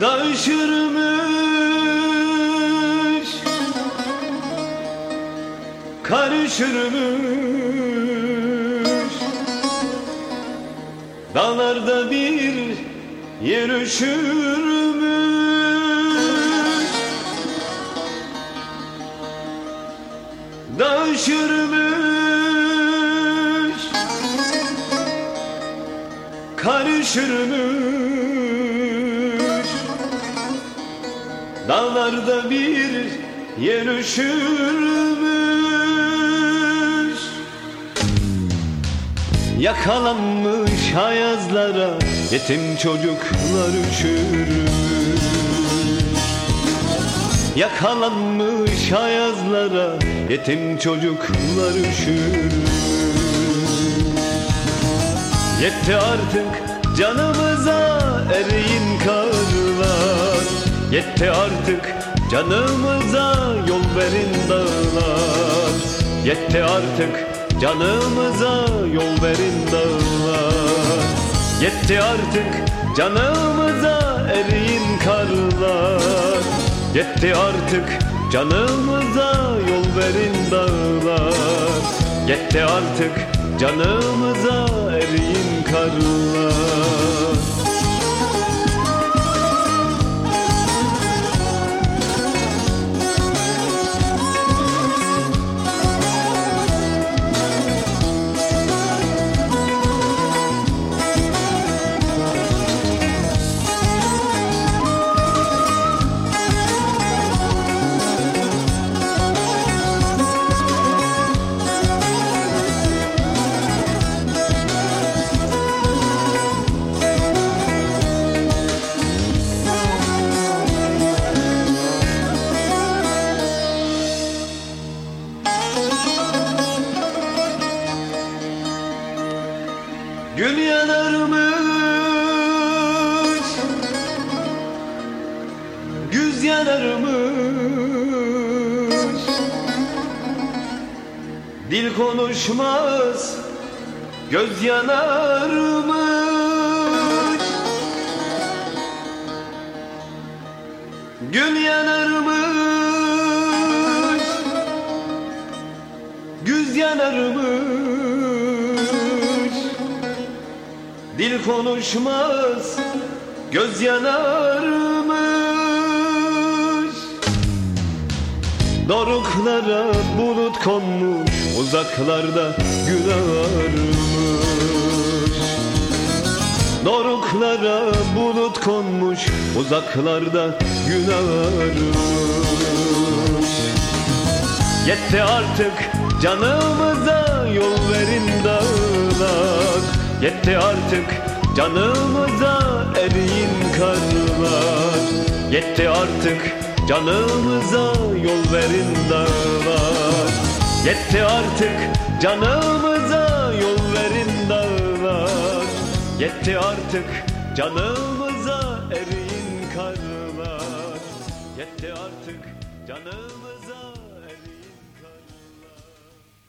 Dağışırmış Karışırmış Dağlarda bir yer üşürmüş Dağışırmış Karışırmış Dağlarda bir yer üşürmüş. Yakalanmış ayazlara yetim çocuklar üşürmüş. Yakalanmış ayazlara yetim çocuklar üşürmüş. Yetti artık canımıza eriyin karlar Yetti artık canımıza yol verin dağlar. Yetti artık canımıza yol verin dağlar. Yetti artık canımıza eriyin karlar. Yetti artık canımıza yol verin dağlar. Yetti artık canımıza eriyin karlar Gün yanarmış. Güz yanarmış. Dil konuşmaz Göz yanarmış. Gün yanarmış. Güz yanarmış Dil konuşmaz Göz yanarmış. Doruklara bulut konmuş Uzaklarda gün ağarmış. Doruklara bulut konmuş Uzaklarda gün ağarmış. Yetti artık canımıza yol verin dağlar Yetti artık canımıza eriyin karlar Yetti artık canımıza yol verin dağlar Yetti artık canımıza yol verin dağlar Yetti artık canımıza eriyin karlar Yetti artık canımıza